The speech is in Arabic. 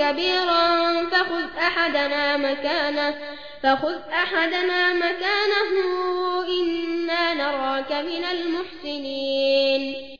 كبيرا فخذ أحدنا مكانه فخذ أحدنا مكانه إنا نراك من المحسنين.